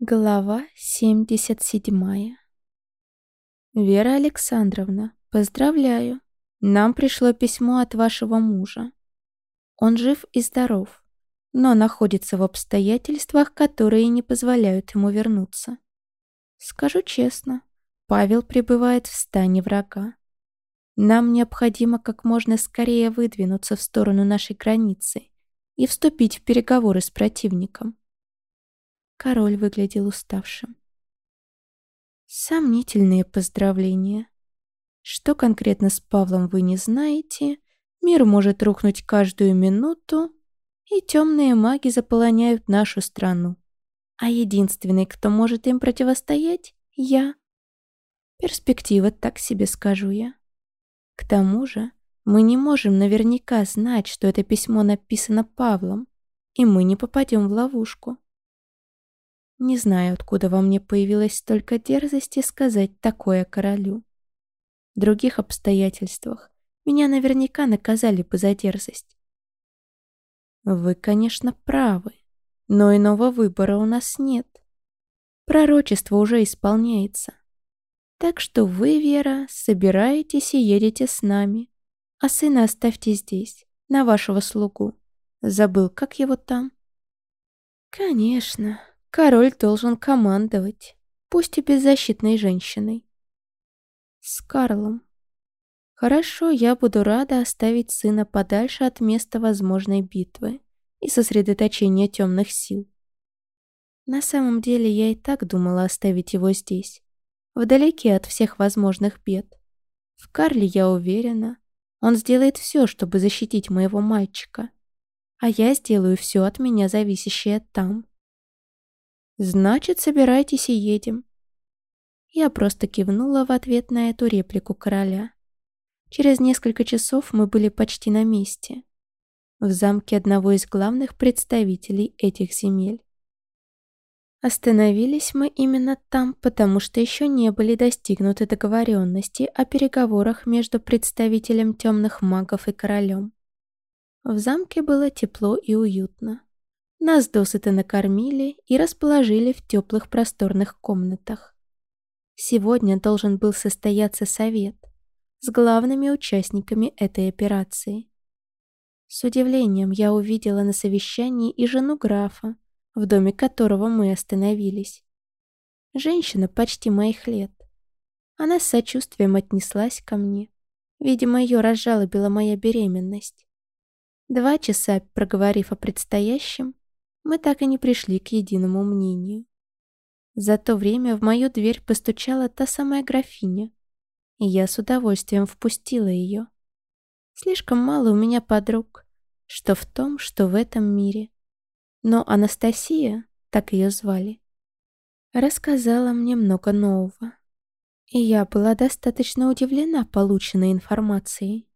Глава 77 Вера Александровна, поздравляю. Нам пришло письмо от вашего мужа. Он жив и здоров, но находится в обстоятельствах, которые не позволяют ему вернуться. Скажу честно, Павел пребывает в стане врага. Нам необходимо как можно скорее выдвинуться в сторону нашей границы и вступить в переговоры с противником. Король выглядел уставшим. Сомнительные поздравления. Что конкретно с Павлом вы не знаете. Мир может рухнуть каждую минуту, и темные маги заполоняют нашу страну. А единственный, кто может им противостоять, я. Перспектива, так себе скажу я. К тому же, мы не можем наверняка знать, что это письмо написано Павлом, и мы не попадем в ловушку. Не знаю, откуда во мне появилась столько дерзости сказать такое королю. В других обстоятельствах меня наверняка наказали бы за дерзость. Вы, конечно, правы, но иного выбора у нас нет. Пророчество уже исполняется. Так что вы, Вера, собираетесь и едете с нами, а сына оставьте здесь, на вашего слугу. Забыл, как его там? Конечно, Король должен командовать, пусть и беззащитной женщиной. С Карлом. Хорошо, я буду рада оставить сына подальше от места возможной битвы и сосредоточения темных сил. На самом деле я и так думала оставить его здесь, вдалеке от всех возможных бед. В Карле я уверена, он сделает все, чтобы защитить моего мальчика, а я сделаю все от меня зависящее там. «Значит, собирайтесь и едем». Я просто кивнула в ответ на эту реплику короля. Через несколько часов мы были почти на месте. В замке одного из главных представителей этих земель. Остановились мы именно там, потому что еще не были достигнуты договоренности о переговорах между представителем темных магов и королем. В замке было тепло и уютно. Нас досыта накормили и расположили в теплых просторных комнатах. Сегодня должен был состояться совет с главными участниками этой операции. С удивлением я увидела на совещании и жену графа, в доме которого мы остановились. Женщина почти моих лет. Она с сочувствием отнеслась ко мне. Видимо, ее разжалобила моя беременность. Два часа, проговорив о предстоящем, мы так и не пришли к единому мнению. За то время в мою дверь постучала та самая графиня, и я с удовольствием впустила ее. Слишком мало у меня подруг, что в том, что в этом мире. Но Анастасия, так ее звали, рассказала мне много нового. И я была достаточно удивлена полученной информацией.